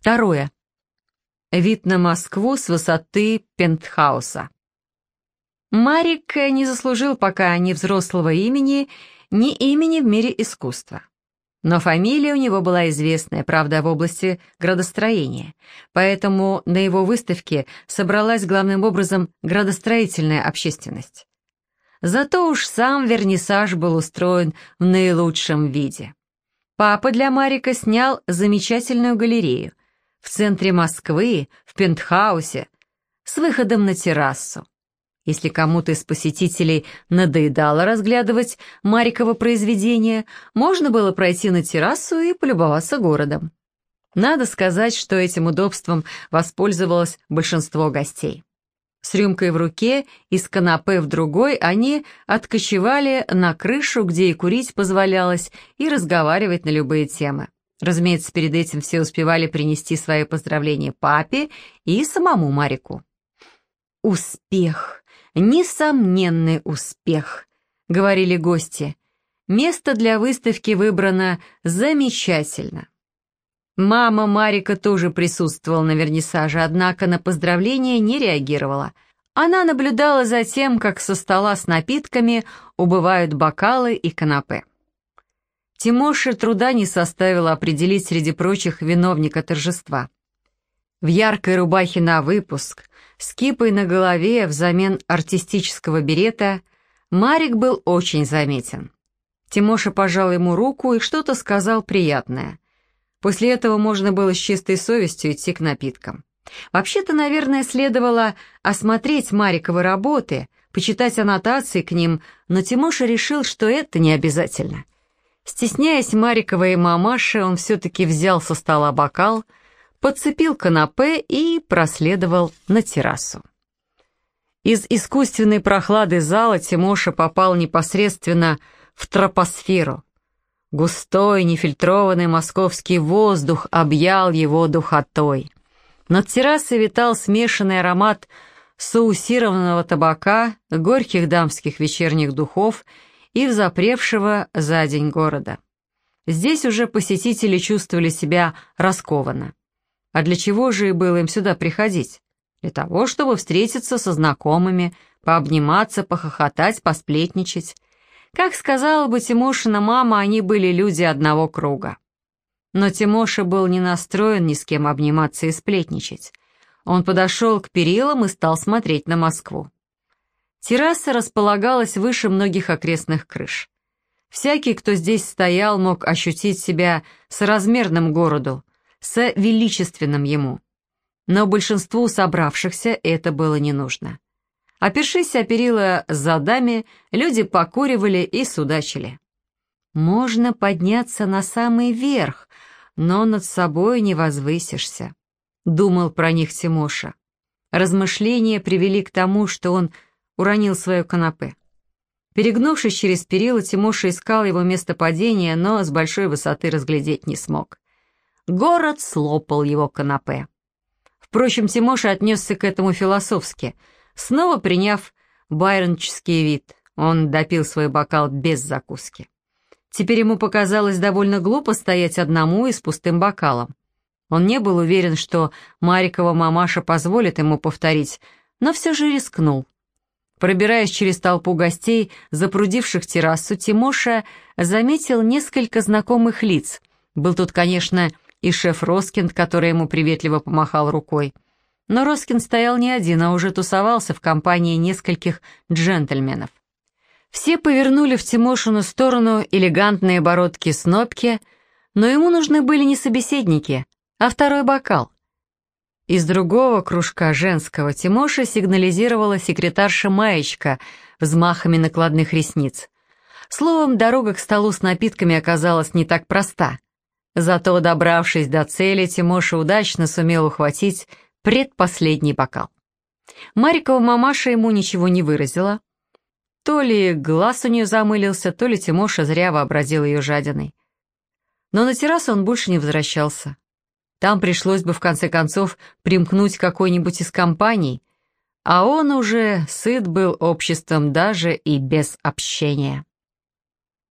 Второе. Вид на Москву с высоты пентхауса. Марик не заслужил пока ни взрослого имени, ни имени в мире искусства. Но фамилия у него была известная, правда, в области градостроения, поэтому на его выставке собралась главным образом градостроительная общественность. Зато уж сам вернисаж был устроен в наилучшем виде. Папа для Марика снял замечательную галерею в центре Москвы, в пентхаусе, с выходом на террасу. Если кому-то из посетителей надоедало разглядывать Мариково произведение, можно было пройти на террасу и полюбоваться городом. Надо сказать, что этим удобством воспользовалось большинство гостей. С рюмкой в руке и с канапе в другой они откочевали на крышу, где и курить позволялось, и разговаривать на любые темы. Разумеется, перед этим все успевали принести свои поздравления папе и самому Марику. «Успех!» «Несомненный успех», — говорили гости. Место для выставки выбрано замечательно. Мама Марика тоже присутствовала на вернисаже, однако на поздравления не реагировала. Она наблюдала за тем, как со стола с напитками убывают бокалы и канапе. Тимоше труда не составило определить среди прочих виновника торжества. В яркой рубахе на выпуск, с кипой на голове взамен артистического берета, Марик был очень заметен. Тимоша пожал ему руку и что-то сказал приятное. После этого можно было с чистой совестью идти к напиткам. Вообще-то, наверное, следовало осмотреть Мариковы работы, почитать аннотации к ним, но Тимоша решил, что это не обязательно. Стесняясь Мариковой мамаши, он все-таки взял со стола бокал — подцепил канапе и проследовал на террасу. Из искусственной прохлады зала Тимоша попал непосредственно в тропосферу. Густой, нефильтрованный московский воздух объял его духотой. Над террасой витал смешанный аромат соусированного табака, горьких дамских вечерних духов и взапревшего за день города. Здесь уже посетители чувствовали себя раскованно. А для чего же и было им сюда приходить? Для того, чтобы встретиться со знакомыми, пообниматься, похохотать, посплетничать. Как сказала бы Тимошина мама, они были люди одного круга. Но Тимоша был не настроен ни с кем обниматься и сплетничать. Он подошел к перилам и стал смотреть на Москву. Терраса располагалась выше многих окрестных крыш. Всякий, кто здесь стоял, мог ощутить себя соразмерным городу, с величественным ему. Но большинству собравшихся это было не нужно. Опершись о перила задами, люди покуривали и судачили. Можно подняться на самый верх, но над собой не возвысишься, думал про них Тимоша. Размышления привели к тому, что он уронил свое канапе. Перегнувшись через перила, Тимоша искал его место падения, но с большой высоты разглядеть не смог. Город слопал его канапе. Впрочем, Тимоша отнесся к этому философски. Снова приняв байронческий вид, он допил свой бокал без закуски. Теперь ему показалось довольно глупо стоять одному и с пустым бокалом. Он не был уверен, что Марикова мамаша позволит ему повторить, но все же рискнул. Пробираясь через толпу гостей, запрудивших террасу, Тимоша заметил несколько знакомых лиц. Был тут, конечно, и шеф Роскинд, который ему приветливо помахал рукой. Но Роскинд стоял не один, а уже тусовался в компании нескольких джентльменов. Все повернули в Тимошину сторону элегантные бородки-снопки, но ему нужны были не собеседники, а второй бокал. Из другого кружка женского Тимоша сигнализировала секретарша Маечка взмахами накладных ресниц. Словом, дорога к столу с напитками оказалась не так проста — Зато, добравшись до цели, Тимоша удачно сумел ухватить предпоследний бокал. Марикова мамаша ему ничего не выразила. То ли глаз у нее замылился, то ли Тимоша зря вообразил ее жадиной. Но на террасу он больше не возвращался. Там пришлось бы в конце концов примкнуть какой-нибудь из компаний, а он уже сыт был обществом даже и без общения.